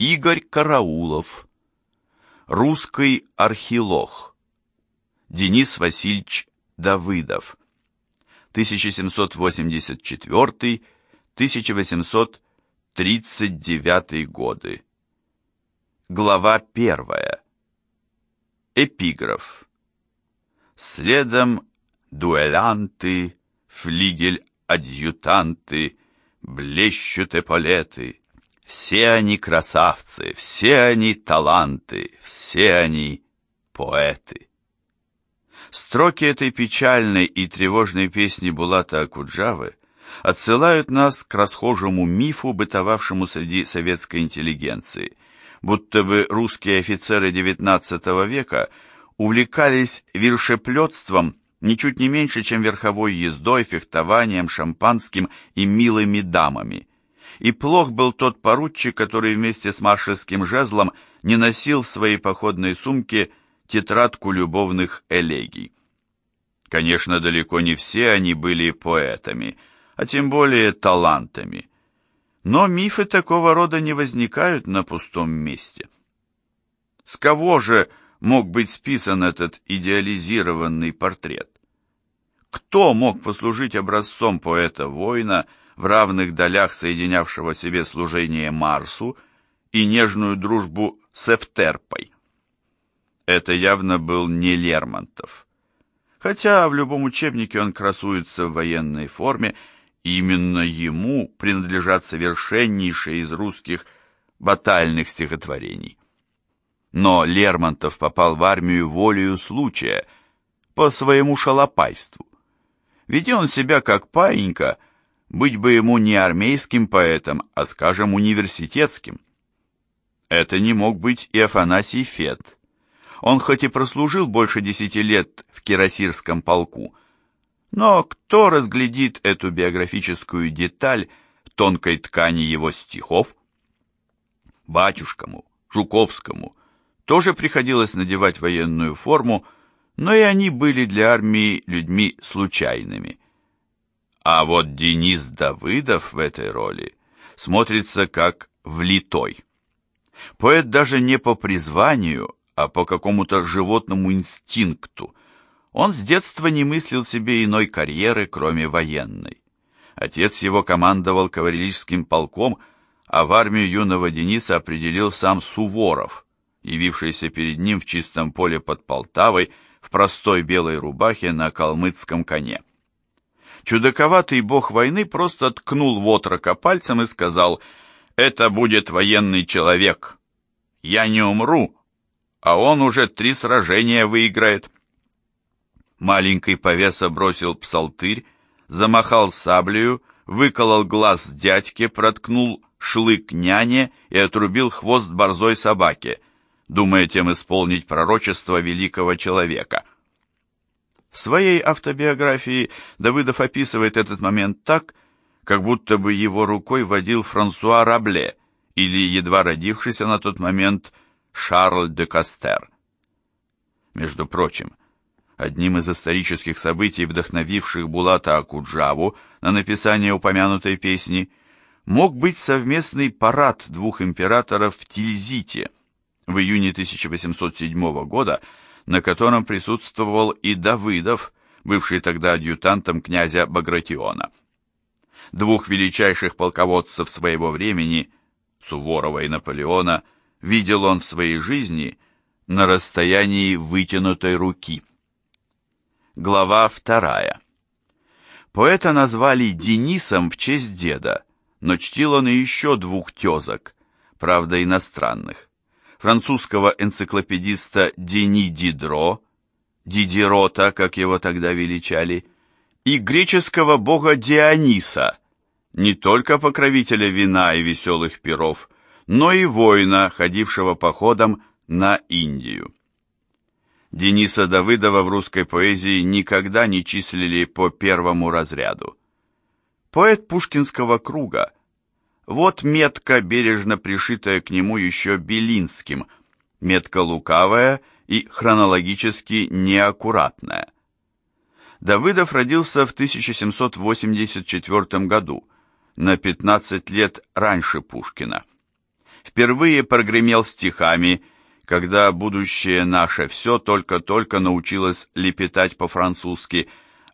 Игорь Караулов. Русский архилог. Денис Васильевич Давыдов. 1784-1839 годы. Глава первая. Эпиграф. Следом дуэлянты, флигель-адъютанты, блещут эполеты. Все они красавцы, все они таланты, все они поэты. Строки этой печальной и тревожной песни Булата Акуджавы отсылают нас к расхожему мифу, бытовавшему среди советской интеллигенции, будто бы русские офицеры XIX века увлекались вершеплетством ничуть не меньше, чем верховой ездой, фехтованием, шампанским и милыми дамами. И плох был тот поручик, который вместе с маршальским жезлом не носил в своей походной сумке тетрадку любовных элегий. Конечно, далеко не все они были поэтами, а тем более талантами. Но мифы такого рода не возникают на пустом месте. С кого же мог быть списан этот идеализированный портрет? Кто мог послужить образцом поэта-воина в равных долях соединявшего себе служение Марсу и нежную дружбу с Эфтерпой? Это явно был не Лермонтов. Хотя в любом учебнике он красуется в военной форме, именно ему принадлежат совершеннейшие из русских батальных стихотворений. Но Лермонтов попал в армию волею случая, по своему шалопайству. Веди он себя как паинька, быть бы ему не армейским поэтом, а, скажем, университетским. Это не мог быть и Афанасий Фет, он хоть и прослужил больше десяти лет в Кирасирском полку, но кто разглядит эту биографическую деталь в тонкой ткани его стихов? Батюшкому, Жуковскому тоже приходилось надевать военную форму, но и они были для армии людьми случайными. А вот Денис Давыдов в этой роли смотрится как влитой. Поэт даже не по призванию, а по какому-то животному инстинкту. Он с детства не мыслил себе иной карьеры, кроме военной. Отец его командовал кавалерийским полком, а в армию юного Дениса определил сам Суворов, явившийся перед ним в чистом поле под Полтавой в простой белой рубахе на калмыцком коне. Чудаковатый бог войны просто ткнул в отрока пальцем и сказал «Это будет военный человек. Я не умру, а он уже три сражения выиграет. Маленький повеса бросил псалтырь, замахал саблею, выколол глаз дядьке, проткнул шлык няне и отрубил хвост борзой собаке, думая тем исполнить пророчество великого человека. В своей автобиографии Давыдов описывает этот момент так, как будто бы его рукой водил Франсуа Рабле или едва родившийся на тот момент Шарль де Кастер. Между прочим, одним из исторических событий, вдохновивших Булата Акуджаву на написание упомянутой песни, мог быть совместный парад двух императоров в Тильзите в июне 1807 года, на котором присутствовал и Давыдов, бывший тогда адъютантом князя Багратиона. Двух величайших полководцев своего времени, Суворова и Наполеона, видел он в своей жизни на расстоянии вытянутой руки. Глава вторая. Поэта назвали Денисом в честь деда, но чтил он и еще двух тезок, правда иностранных. Французского энциклопедиста Дени Дидро, Дидирота, как его тогда величали, и греческого бога Диониса, не только покровителя вина и веселых перов, но и воина, ходившего походом на Индию. Дениса Давыдова в русской поэзии никогда не числили по первому разряду. Поэт пушкинского круга. Вот метка, бережно пришитая к нему еще Белинским, метка лукавая и хронологически неаккуратная. Давыдов родился в 1784 году, на 15 лет раньше Пушкина. впервые прогремел стихами, когда будущее наше все только-только научилось лепетать по-французски,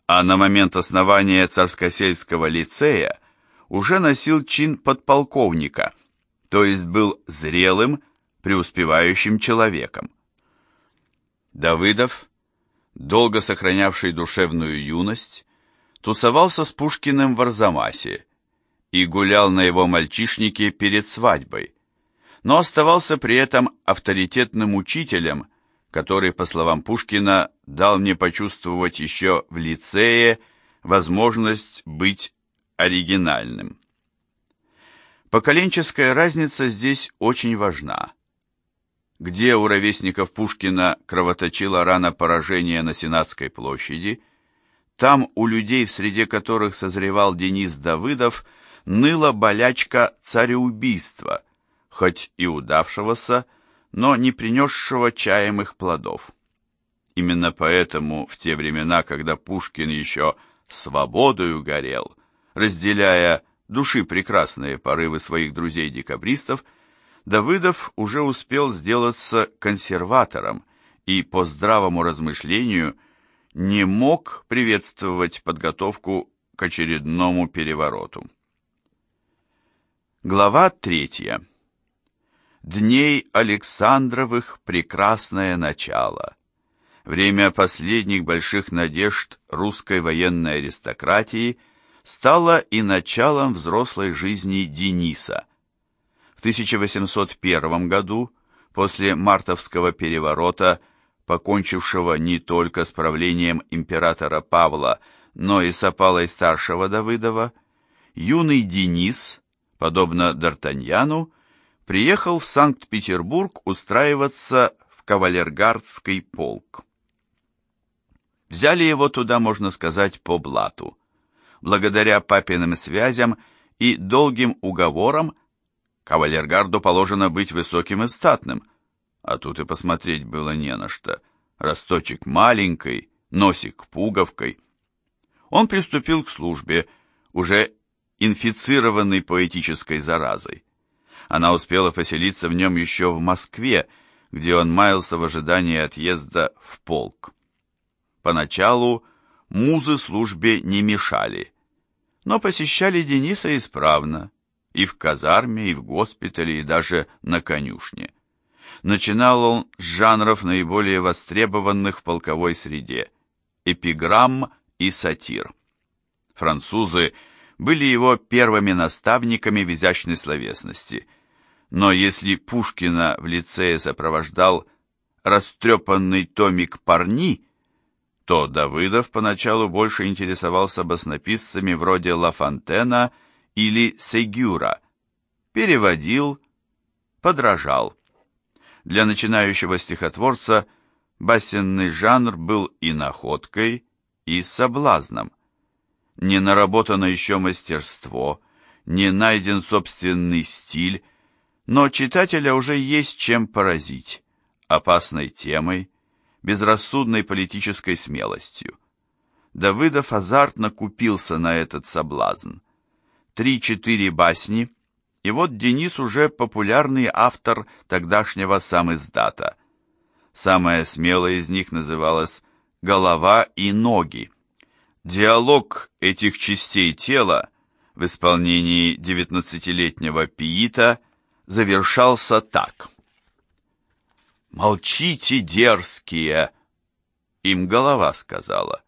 а на момент основания царскосельского лицея уже носил чин подполковника, то есть был зрелым, преуспевающим человеком. Давыдов, долго сохранявший душевную юность, тусовался с Пушкиным в Арзамасе и гулял на его мальчишнике перед свадьбой, но оставался при этом авторитетным учителем, который, по словам Пушкина, дал мне почувствовать еще в лицее возможность быть оригинальным. Поколенческая разница здесь очень важна. Где у ровесников Пушкина кровоточила рана поражения на Сенатской площади, там у людей, в среде которых созревал Денис Давыдов, ныла болячка цареубийства, хоть и удавшегося, но не принесшего чаемых плодов. Именно поэтому в те времена, когда Пушкин еще свободою горел, разделяя души прекрасные порывы своих друзей-декабристов, Давыдов уже успел сделаться консерватором и по здравому размышлению не мог приветствовать подготовку к очередному перевороту. Глава третья дней Александровых прекрасное начало. Время последних больших надежд русской военной аристократии стало и началом взрослой жизни Дениса. В 1801 году, после мартовского переворота, покончившего не только с правлением императора Павла, но и с опалой старшего Давыдова, юный Денис, подобно Д'Артаньяну, приехал в Санкт-Петербург устраиваться в кавалергардский полк. Взяли его туда, можно сказать, по блату. Благодаря папиным связям и долгим уговорам кавалергарду положено быть высоким и статным, а тут и посмотреть было не на что. Росточек маленький, носик пуговкой. Он приступил к службе, уже инфицированный поэтической заразой. Она успела поселиться в нем еще в Москве, где он маялся в ожидании отъезда в полк. Поначалу музы службе не мешали, но посещали Дениса исправно, и в казарме, и в госпитале, и даже на конюшне. Начинал он с жанров наиболее востребованных в полковой среде – эпиграмм и сатир. Французы были его первыми наставниками в изящной словесности – но если Пушкина в лицее сопровождал растрепанный томик «Парни», то Давыдов поначалу больше интересовался баснописцами вроде Ла Фонтена или Сегюра, переводил, подражал. Для начинающего стихотворца басенный жанр был и находкой, и соблазном. Не наработано еще мастерство, не найден собственный стиль, но читателя уже есть чем поразить опасной темой, безрассудной политической смелостью. Давыдов азартно купился на этот соблазн. Три-четыре басни, и вот Денис уже популярный автор тогдашнего самиздата. Самая смелая из них называлась «Голова и ноги». Диалог этих частей тела в исполнении девятнадцатилетнего Пиита завершался так. «Молчите, дерзкие!» Им голова сказала.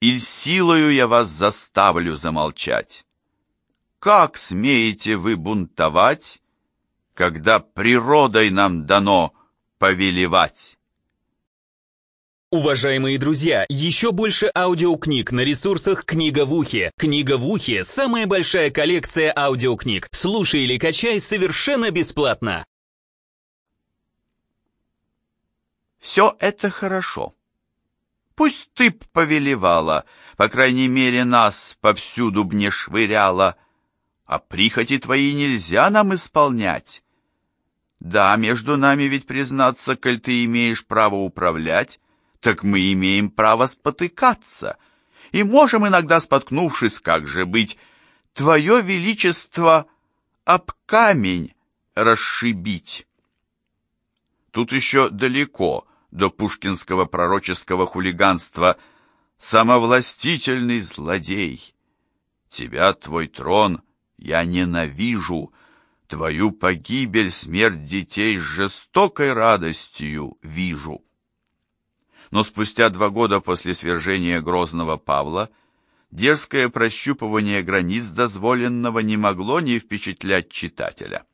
«Иль силою я вас заставлю замолчать. Как смеете вы бунтовать, когда природой нам дано повелевать?» Уважаемые друзья, еще больше аудиокниг на ресурсах «Книга в ухе». «Книга в ухе» — самая большая коллекция аудиокниг. Слушай или качай совершенно бесплатно. Все это хорошо. Пусть ты б повелевала, по крайней мере, нас повсюду б не швыряла, а прихоти твои нельзя нам исполнять. Да, между нами ведь признаться, коль ты имеешь право управлять, так мы имеем право спотыкаться, и можем иногда, споткнувшись, как же быть, Твое Величество об камень расшибить. Тут еще далеко до пушкинского пророческого хулиганства «Самовластительный злодей! Тебя, твой трон, я ненавижу!» Твою погибель, смерть детей с жестокой радостью вижу. Но спустя два года после свержения грозного Павла дерзкое прощупывание границ дозволенного не могло не впечатлять читателя.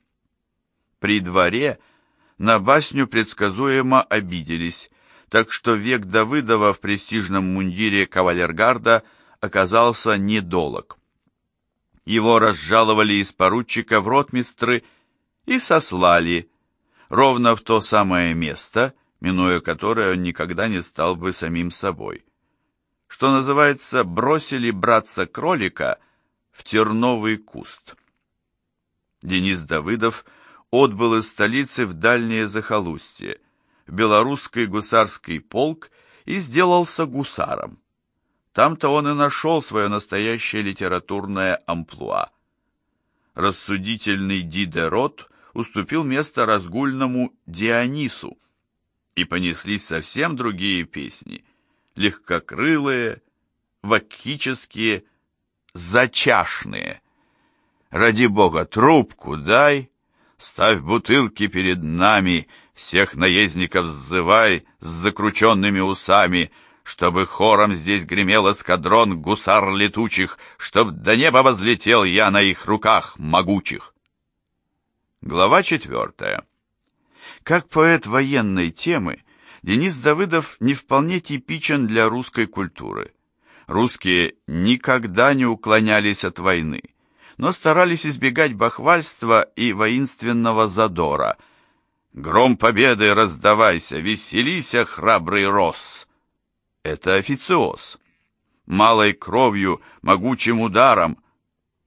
При дворе на басню предсказуемо обиделись, так что век Давыдова в престижном мундире кавалергарда оказался недолог. Его разжаловали из поручика в ротмистры и сослали, ровно в то самое место, минуя которое он никогда не стал бы самим собой. Что называется, бросили братца-кролика в терновый куст. Денис Давыдов отбыл из столицы в дальнее захолустье, в белорусский гусарский полк и сделался гусаром. Там-то он и нашел свое настоящее литературное амплуа. Рассудительный Дидерот уступил место разгульному Дионису, и понеслись совсем другие песни, легкокрылые, вакхические, зачашные. «Ради бога, трубку дай, ставь бутылки перед нами, всех наездников сзывай с закрученными усами», чтобы хором здесь гремел эскадрон гусар летучих, чтоб до неба возлетел я на их руках могучих. Глава четвертая. Как поэт военной темы, Денис Давыдов не вполне типичен для русской культуры. Русские никогда не уклонялись от войны, но старались избегать бахвальства и воинственного задора. «Гром победы раздавайся, веселися, храбрый рос!» это официоз. Малой кровью, могучим ударом,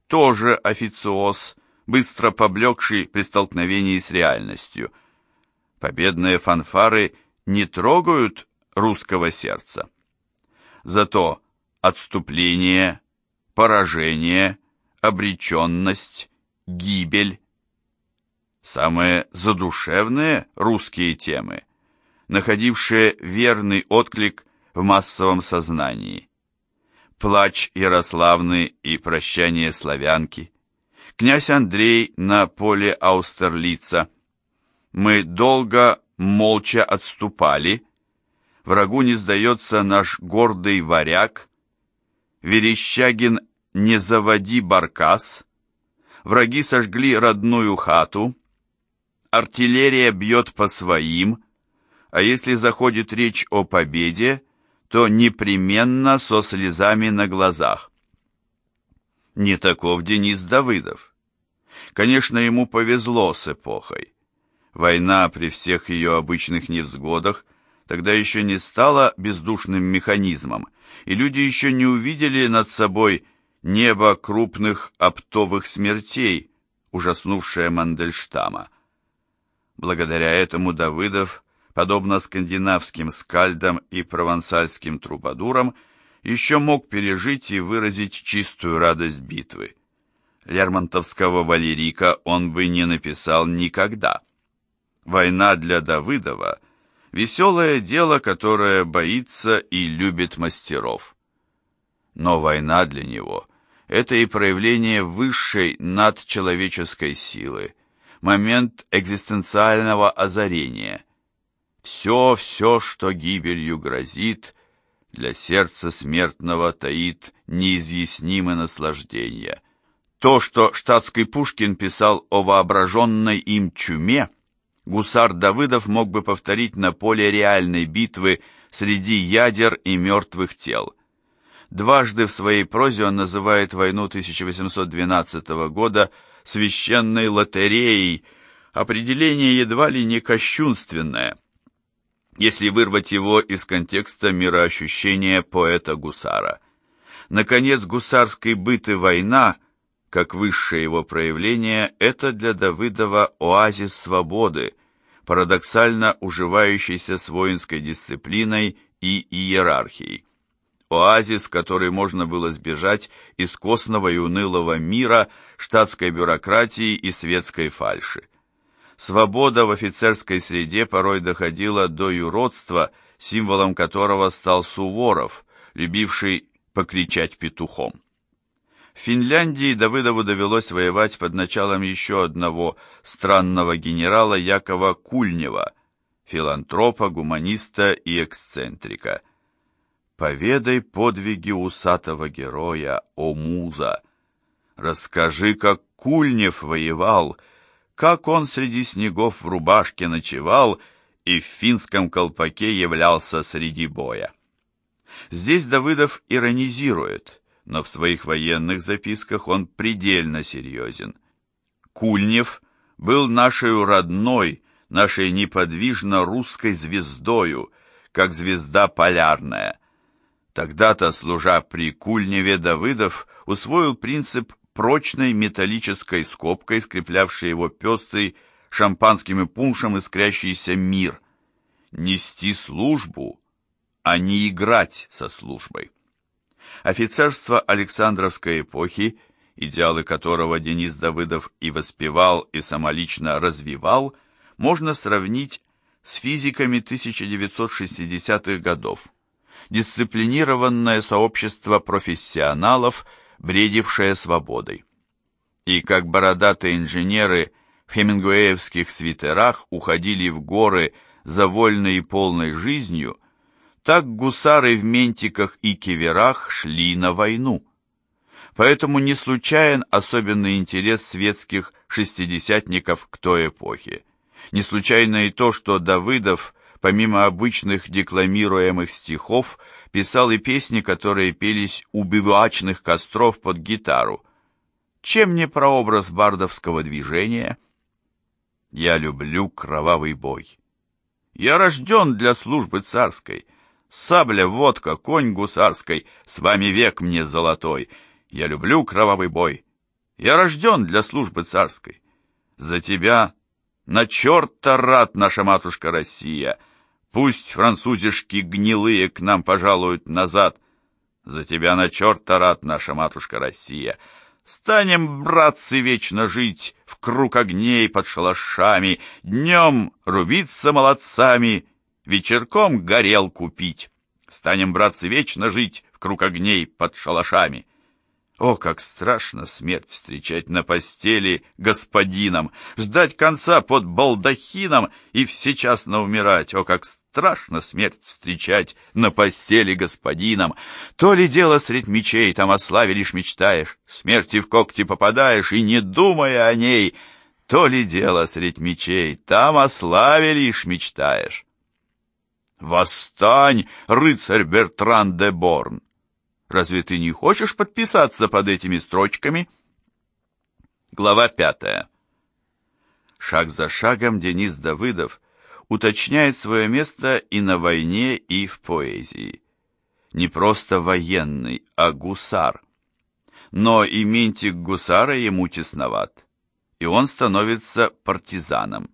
тоже официоз, быстро поблекший при столкновении с реальностью. Победные фанфары не трогают русского сердца. Зато отступление, поражение, обреченность, гибель – самые задушевные русские темы, находившие верный отклик в массовом сознании. Плач Ярославны и прощание славянки. Князь Андрей на поле Аустерлица. Мы долго, молча отступали. Врагу не сдается наш гордый варяг. Верещагин, не заводи баркас. Враги сожгли родную хату. Артиллерия бьет по своим, а если заходит речь о победе, то непременно со слезами на глазах. Не таков Денис Давыдов. Конечно, ему повезло с эпохой. Война при всех ее обычных невзгодах тогда еще не стала бездушным механизмом, и люди еще не увидели над собой небо крупных оптовых смертей, ужаснувшее Мандельштама. Благодаря этому Давыдов подобно скандинавским скальдам и провансальским трубадурам, еще мог пережить и выразить чистую радость битвы. Лермонтовского Валерика он бы не написал никогда. Война для Давыдова — веселое дело, которое боится и любит мастеров. Но война для него — это и проявление высшей надчеловеческой силы, момент экзистенциального озарения — все, все, что гибелью грозит, для сердца смертного таит неизъяснимое наслаждение. То, что штатский Пушкин писал о воображенной им чуме, гусар Давыдов мог бы повторить на поле реальной битвы среди ядер и мертвых тел. Дважды в своей прозе он называет войну 1812 года священной лотереей, определение едва ли не кощунственное – если вырвать его из контекста мироощущения поэта-гусара. Наконец, гусарский быт война, как высшее его проявление, это для Давыдова оазис свободы, парадоксально уживающийся с воинской дисциплиной и иерархией. Оазис, который можно было сбежать из костного и унылого мира, штатской бюрократии и светской фальши. Свобода в офицерской среде порой доходила до юродства, символом которого стал Суворов, любивший покричать петухом. В Финляндии Давыдову довелось воевать под началом еще одного странного генерала Якова Кульнева, филантропа, гуманиста и эксцентрика. «Поведай подвиги усатого героя, о муза! Расскажи, как Кульнев воевал, как он среди снегов в рубашке ночевал и в финском колпаке являлся среди боя». Здесь Давыдов иронизирует – но в своих военных записках он предельно серьезен. Кульнев был нашей родной, нашей неподвижно русской звездою, как звезда полярная. Тогда-то, служа при Кульневе, Давыдов усвоил принцип прочной металлической скобкой, скреплявшей его пестрый шампанским и пуншем искрящийся мир. Нести службу, а не играть со службой. Офицерство Александровской эпохи, идеалы которого Денис Давыдов и воспевал, и самолично развивал, можно сравнить с физиками 1960-х годов. Дисциплинированное сообщество профессионалов, бредившее свободой. И как бородатые инженеры в хемингуэевских свитерах уходили в горы за вольной и полной жизнью – так гусары в ментиках и киверах шли на войну. Поэтому не случайен особенный интерес светских шестидесятников к той эпохе. Не случайно и то, что Давыдов, помимо обычных декламируемых стихов, писал и песни, которые пелись у бивуачных костров под гитару. Чем не прообраз бардовского движения? Я люблю кровавый бой. Я рожден для службы царской — Сабля, водка, конь гусарской, с вами век мне золотой. Я люблю кровавый бой. Я рожден для службы царской. За тебя на черта рад наша матушка Россия. Пусть французишки гнилые к нам пожалуют назад. За тебя на черта рад наша матушка Россия. Станем, братцы, вечно жить в круг огней под шалашами, днем рубиться молодцами, вечерком горелку пить. Станем, братцы, вечно жить в круг огней под шалашами. О, как страшно смерть встречать на постели господином, ждать конца под балдахином и всечасно умирать. О, как страшно смерть встречать на постели господином. То ли дело средь мечей, там о славе лишь мечтаешь, смерти в когти попадаешь и не думая о ней. То ли дело средь мечей, там о славе лишь мечтаешь. «Восстань, рыцарь Бертран де Борн! Разве ты не хочешь подписаться под этими строчками?» Глава пятая. Шаг за шагом Денис Давыдов уточняет свое место и на войне, и в поэзии. Не просто военный, а гусар. Но и ментик гусара ему тесноват, и он становится партизаном.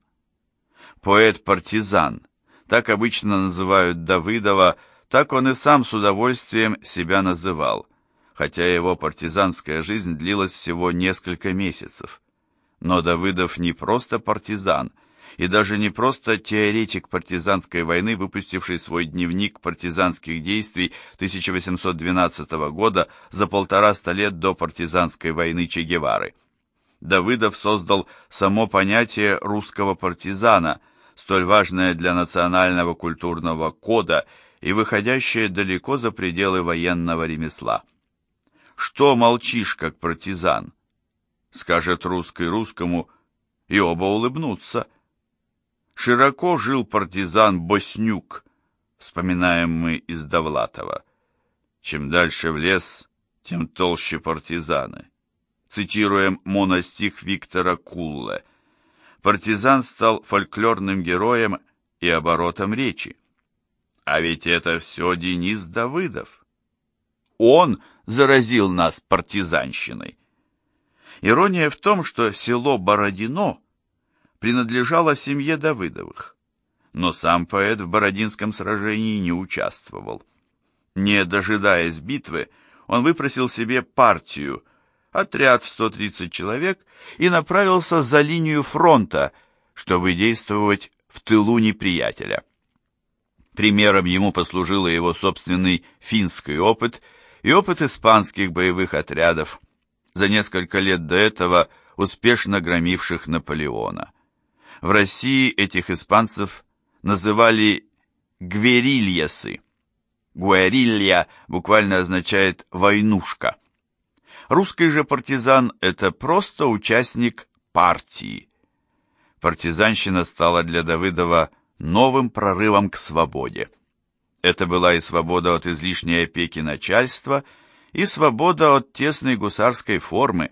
Поэт-партизан – так обычно называют Давыдова, так он и сам с удовольствием себя называл, хотя его партизанская жизнь длилась всего несколько месяцев. Но Давыдов не просто партизан, и даже не просто теоретик партизанской войны, выпустивший свой дневник партизанских действий 1812 года за полтораста лет до партизанской войны Че Гевары. Давыдов создал само понятие русского партизана – столь важное для национального культурного кода и выходящее далеко за пределы военного ремесла. «Что молчишь, как партизан?» скажет русский русскому, и оба улыбнутся. Широко жил партизан Боснюк, вспоминаем мы из Довлатова. Чем дальше в лес, тем толще партизаны. Цитируем моностих Виктора Кулле партизан стал фольклорным героем и оборотом речи. А ведь это все Денис Давыдов. Он заразил нас партизанщиной. Ирония в том, что село Бородино принадлежало семье Давыдовых, но сам поэт в Бородинском сражении не участвовал. Не дожидаясь битвы, он выпросил себе партию, отряд в 130 человек и направился за линию фронта, чтобы действовать в тылу неприятеля. Примером ему послужил его собственный финский опыт и опыт испанских боевых отрядов, за несколько лет до этого успешно громивших Наполеона. В России этих испанцев называли гверильясы. Гуэрилья буквально означает «войнушка». Русский же партизан – это просто участник партии. Партизанщина стала для Давыдова новым прорывом к свободе. Это была и свобода от излишней опеки начальства, и свобода от тесной гусарской формы.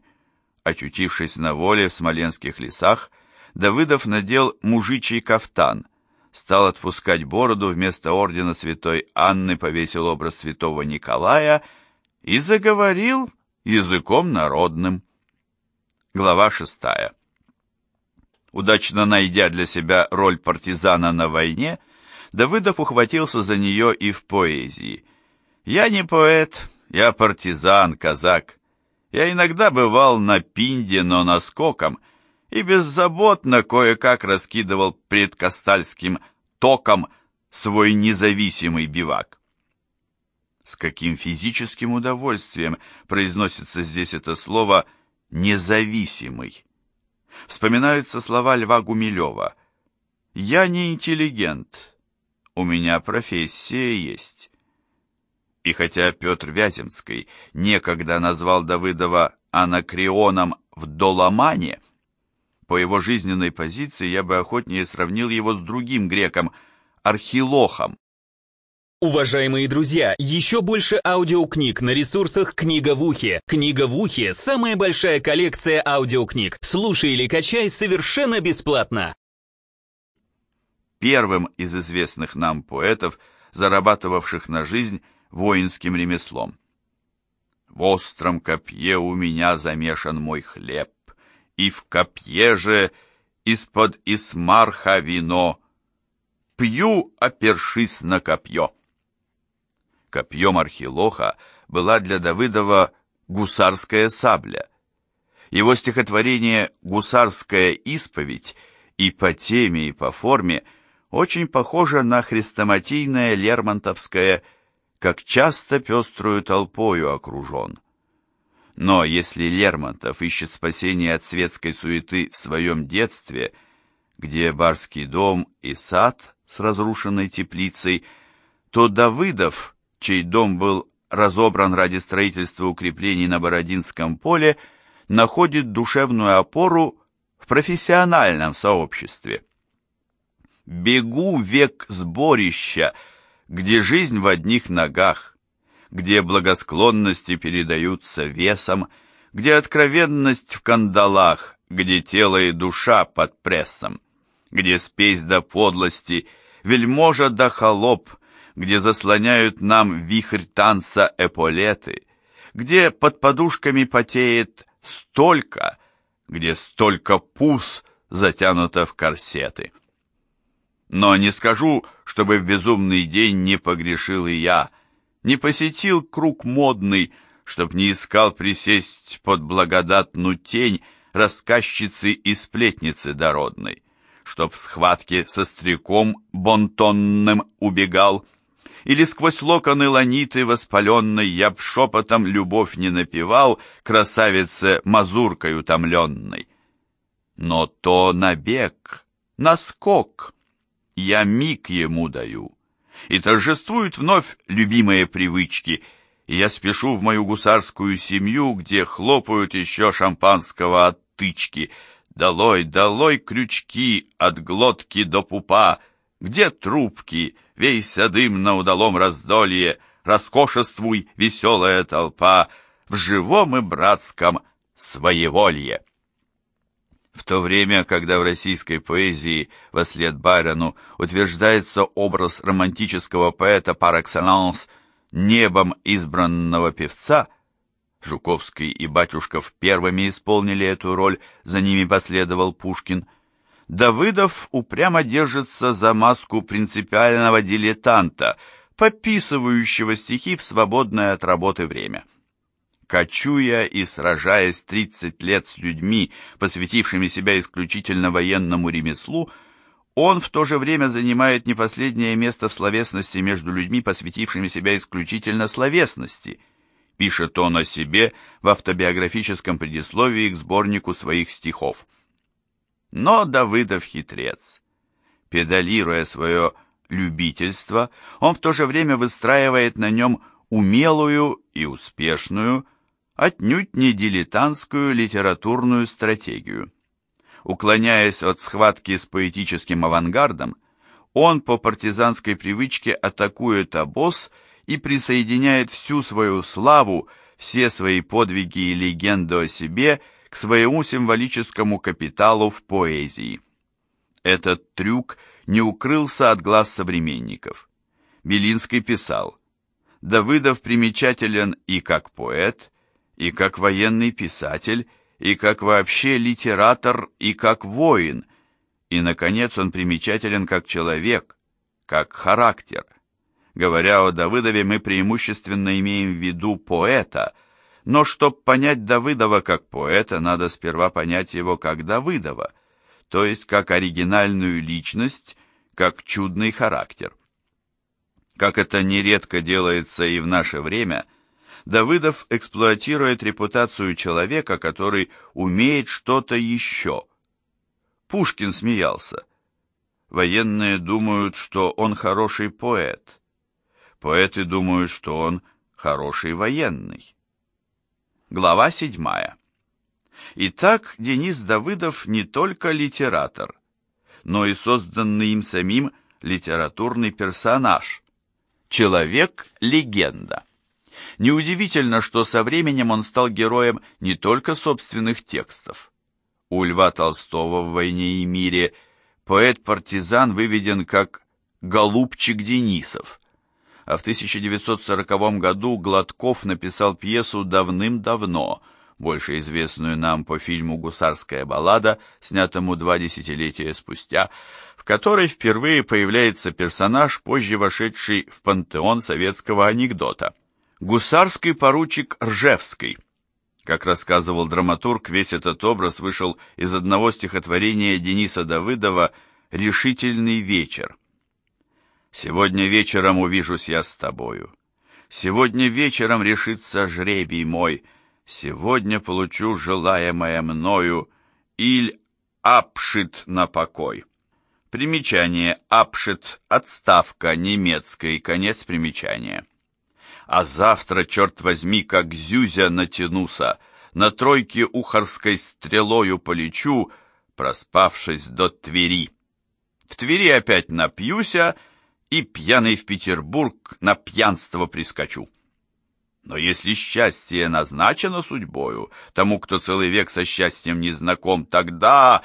Очутившись на воле в смоленских лесах, Давыдов надел мужичий кафтан, стал отпускать бороду, вместо ордена святой Анны повесил образ святого Николая и заговорил языком народным. Глава шестая. Удачно найдя для себя роль партизана на войне, Давыдов ухватился за нее и в поэзии. «Я не поэт, я партизан, казак. Я иногда бывал на пинде, но наскоком, и беззаботно кое-как раскидывал пред Кастальским током свой независимый бивак. С каким физическим удовольствием произносится здесь это слово «независимый». Вспоминаются слова Льва Гумилева «Я не интеллигент, у меня профессия есть». И хотя Петр Вяземский некогда назвал Давыдова анакреоном в Доломане, по его жизненной позиции я бы охотнее сравнил его с другим греком, Архилохом. Уважаемые друзья, еще больше аудиокниг на ресурсах «Книга в ухе». «Книга в ухе» — самая большая коллекция аудиокниг. Слушай или качай совершенно бесплатно. Первым из известных нам поэтов, зарабатывавших на жизнь воинским ремеслом. В остром копье у меня замешан мой хлеб, и в копье же из-под исмарха вино. Пью, опершись на копье. Копьем Архилоха была для Давыдова гусарская сабля. Его стихотворение «Гусарская исповедь» и по теме, и по форме очень похоже на хрестоматийное лермонтовское как часто пеструю толпою окружен. Но если Лермонтов ищет спасение от светской суеты в своем детстве, где барский дом и сад с разрушенной теплицей, то Давыдов, чей дом был разобран ради строительства укреплений на Бородинском поле, находит душевную опору в профессиональном сообществе. «Бегу век сборища», где жизнь в одних ногах, где благосклонности передаются весом, где откровенность в кандалах, где тело и душа под прессом, где спесь до подлости, вельможа до холоп, где заслоняют нам вихрь танца эполеты, где под подушками потеет столько, где столько пус затянуто в корсеты. Но не скажу, чтобы в безумный день не погрешил и я, не посетил круг модный, чтоб не искал присесть под благодатную тень рассказчицы и сплетницы дородной, чтоб в схватке со стреком бонтонным убегал, или сквозь локоны ланиты воспаленной я б шепотом любовь не напевал красавице мазуркой утомленной. Но то набег, наскок — я миг ему даю. И торжествуют вновь любимые привычки, и я спешу в мою гусарскую семью, где хлопают еще шампанского от тычки. Долой, долой крючки от глотки до пупа, где трубки, вейся дым на удалом раздолье, роскошествуй, веселая толпа, в живом и братском своеволье. В то время, когда в российской поэзии во след Байрону утверждается образ романтического поэта par excellence небом избранного певца, Жуковский и Батюшков первыми исполнили эту роль, за ними последовал Пушкин, Давыдов упрямо держится за маску принципиального дилетанта, пописывающего стихи в свободное от работы время. Кочуя и сражаясь 30 лет с людьми, посвятившими себя исключительно военному ремеслу, он в то же время занимает не последнее место в словесности между людьми, посвятившими себя исключительно словесности, пишет он о себе в автобиографическом предисловии к сборнику своих стихов. Но Давыдов хитрец. Педалируя свое любительство, он в то же время выстраивает на нем умелую и успешную, отнюдь не дилетантскую литературную стратегию. Уклоняясь от схватки с поэтическим авангардом, он по партизанской привычке атакует обоз и присоединяет всю свою славу, все свои подвиги и легенду о себе к своему символическому капиталу в поэзии. Этот трюк не укрылся от глаз современников. Белинский писал, Давыдов примечателен и как поэт, и как военный писатель, и как вообще литератор, и как воин, и, наконец, он примечателен как человек, как характер. Говоря о Давыдове, мы преимущественно имеем в виду поэта, но чтобы понять Давыдова как поэта, надо сперва понять его как Давыдова, то есть как оригинальную личность, как чудный характер. Как это нередко делается и в наше время, Давыдов эксплуатирует репутацию человека, который умеет что-то еще. Пушкин смеялся. Военные думают, что он хороший поэт. Поэты думают, что он хороший военный. Глава седьмая. Итак, Денис Давыдов не только литератор, но и созданный им самим литературный персонаж, Человек-легенда. Неудивительно, что со временем он стал героем не только собственных текстов. У Льва Толстого в «Войне и мире» поэт-партизан выведен как «Голубчик Денисов», а в 1940 году Гладков написал пьесу «Давным-давно», больше известную нам по фильму «Гусарская баллада», снятому два десятилетия спустя, в которой впервые появляется персонаж, позже вошедший в пантеон советского анекдота. Гусарский поручик Ржевский. Как рассказывал драматург, весь этот образ вышел из одного стихотворения Дениса Давыдова «Решительный вечер». «Сегодня вечером увижусь я с тобою. Сегодня вечером решится жребий мой. Сегодня получу желаемое мною, иль апшит на покой». Примечание «апшит» — отставка немецкой, конец примечания. А завтра, черт возьми, как зюзя натянуся, на тройке ухарской стрелою полечу, проспавшись до Твери. В Твери опять напьюся и пьяный в Петербург на пьянство прискочу. Но если счастье назначено судьбою, тому, кто целый век со счастьем не знаком, тогда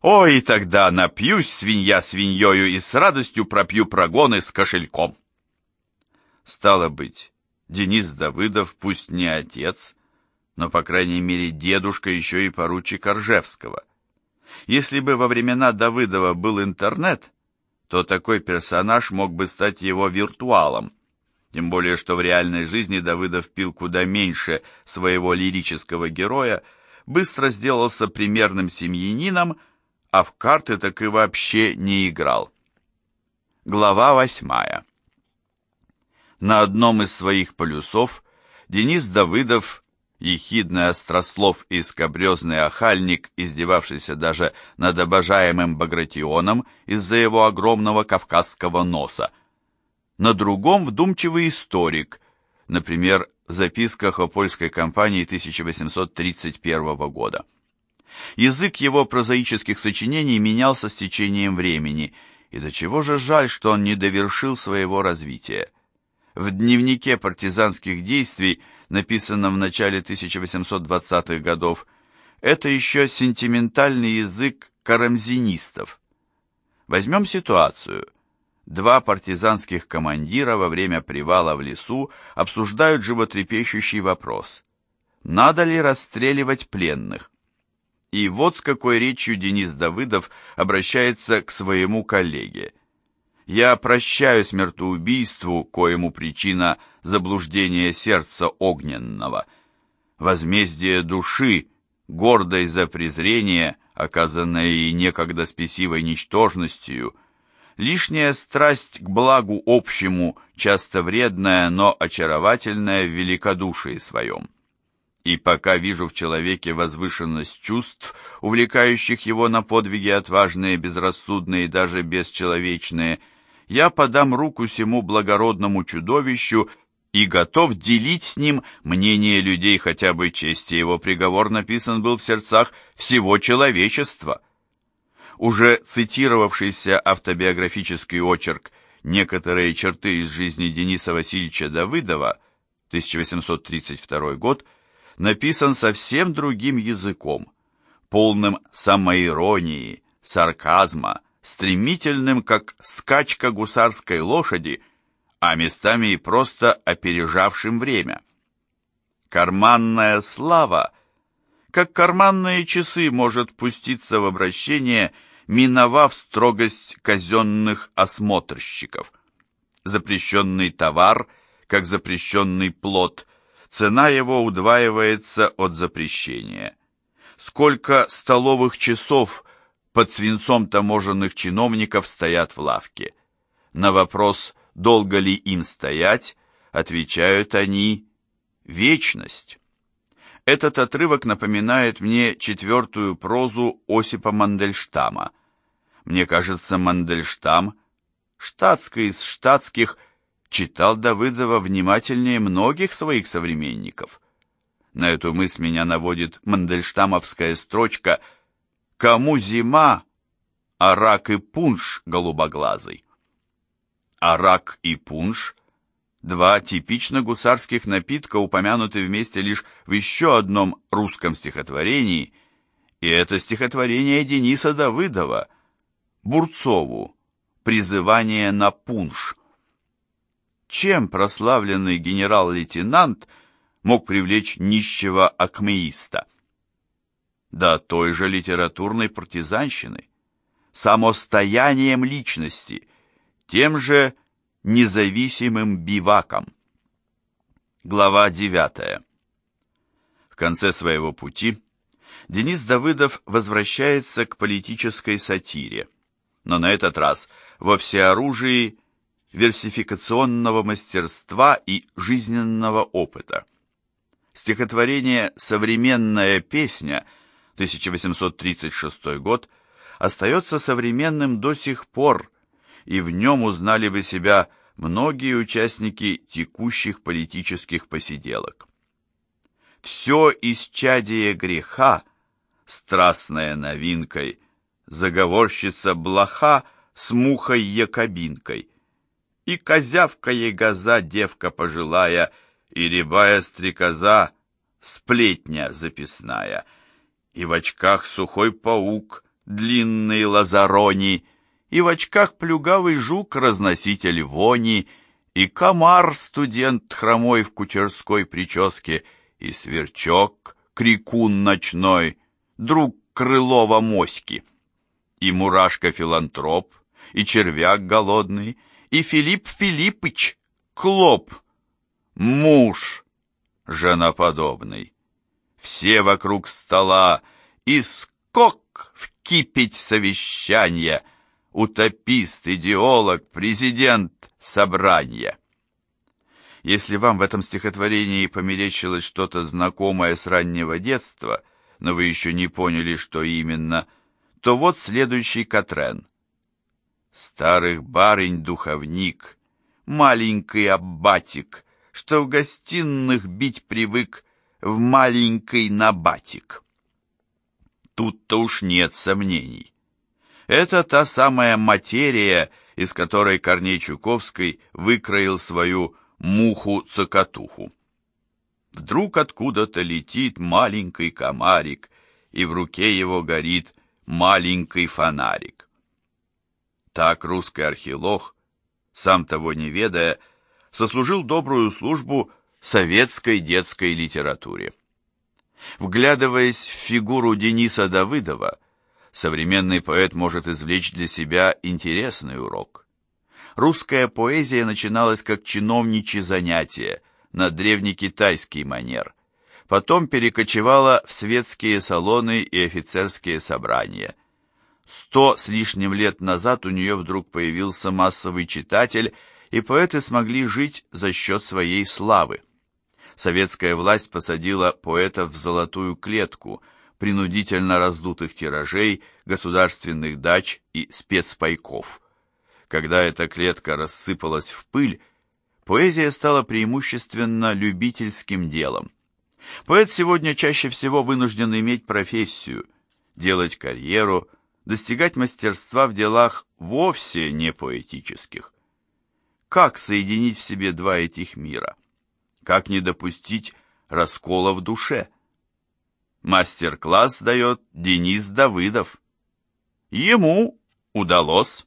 Ой, тогда напьюсь свинья свиньёю и с радостью пропью прогоны с кошельком. Стало быть, Денис Давыдов пусть не отец, но, по крайней мере, дедушка еще и поручик Оржевского. Если бы во времена Давыдова был интернет, то такой персонаж мог бы стать его виртуалом. Тем более, что в реальной жизни Давыдов пил куда меньше своего лирического героя, быстро сделался примерным семьянином, а в карты так и вообще не играл. Глава восьмая. На одном из своих полюсов Денис Давыдов, ехидный острослов и скобрезный охальник, издевавшийся даже над обожаемым Багратионом из-за его огромного кавказского носа. На другом вдумчивый историк, например, в записках о польской кампании 1831 года. Язык его прозаических сочинений менялся с течением времени, и до чего же жаль, что он не довершил своего развития. В дневнике партизанских действий, написанном в начале 1820-х годов, это еще сентиментальный язык карамзинистов. Возьмем ситуацию. Два партизанских командира во время привала в лесу обсуждают животрепещущий вопрос. Надо ли расстреливать пленных? И вот с какой речью Денис Давыдов обращается к своему коллеге. «Я прощаю смертоубийству, коему причина заблуждение сердца огненного, возмездие души, гордой за презрение, оказанное ей некогда спесивой ничтожностью, лишняя страсть к благу общему, часто вредная, но очаровательная в великодушии своем. И пока вижу в человеке возвышенность чувств, увлекающих его на подвиги отважные, безрассудные и даже бесчеловечные, я подам руку сему благородному чудовищу и готов делить с ним мнение людей, хотя бы чести его приговор написан был в сердцах всего человечества. Уже цитировавшийся автобиографический очерк «Некоторые черты из жизни Дениса Васильевича Давыдова» 1832 год написан совсем другим языком, полным самоиронии, сарказма, стремительным, как скачка гусарской лошади, а местами и просто опережавшим время. Карманная слава, как карманные часы, может пуститься в обращение, миновав строгость казенных осмотрщиков. Запрещенный товар, как запрещенный плод, цена его удваивается от запрещения. Сколько столовых часов под свинцом таможенных чиновников стоят в лавке? На вопрос долго ли им стоять, отвечают они «Вечность». Этот отрывок напоминает мне четвертую прозу Осипа Мандельштама. Мне кажется, Мандельштам, штатский из штатских, читал Давыдова внимательнее многих своих современников. На эту мысль меня наводит мандельштамовская строчка «Кому зима, а рак и пунш голубоглазый». Арак и пунш – два типично гусарских напитка, упомянуты вместе лишь в еще одном русском стихотворении, и это стихотворение Дениса Давыдова, Бурцову, «Призывание на пунш». Чем прославленный генерал-лейтенант мог привлечь нищего акмеиста? Да той же литературной партизанщиной, самостоянием личности – тем же независимым биваком. Глава 9. В конце своего пути Денис Давыдов возвращается к политической сатире, но на этот раз во всеоружии версификационного мастерства и жизненного опыта. Стихотворение «Современная песня» 1836 год остается современным до сих пор, и в нем узнали бы себя многие участники текущих политических посиделок. Все исчадие греха, страстная новинкой, заговорщица блоха с мухой якобинкой, и козявка ягоза девка пожилая, и рябая стрекоза, сплетня записная, и в очках сухой паук, длинный лазарони — и в очках плюгавый жук, разноситель вони, и комар, студент хромой в кучерской прическе, и сверчок, крикун ночной, друг Крылова моськи, и мурашка-филантроп, и червяк голодный, и Филипп Филиппыч, клоп, муж женоподобный. Все вокруг стола, и скок в кипять совещания — утопист, идеолог, президент собрания. Если вам в этом стихотворении померещилось что-то знакомое с раннего детства, но вы еще не поняли, что именно, то вот следующий Катрен. Старых барынь духовник, маленький аббатик, что в гостиных бить привык в маленький набатик. Тут-то уж нет сомнений. Это та самая материя, из которой Корней Чуковский выкроил свою муху-цокотуху. Вдруг откуда-то летит маленький комарик, и в руке его горит маленький фонарик. Так русский археолог, сам того не ведая, сослужил добрую службу советской детской литературе. Вглядываясь в фигуру Дениса Давыдова, современный поэт может извлечь для себя интересный урок. Русская поэзия начиналась как чиновничье занятие, на древнекитайский манер. Потом перекочевала в светские салоны и офицерские собрания. Сто с лишним лет назад у нее вдруг появился массовый читатель, и поэты смогли жить за счет своей славы. Советская власть посадила поэтов в золотую клетку, принудительно раздутых тиражей, государственных дач и спецпайков. Когда эта клетка рассыпалась в пыль, поэзия стала преимущественно любительским делом. Поэт сегодня чаще всего вынужден иметь профессию, делать карьеру, достигать мастерства в делах вовсе не поэтических. Как соединить в себе два этих мира? Как не допустить раскола в душе? Мастер-класс дает Денис Давыдов. Ему удалось.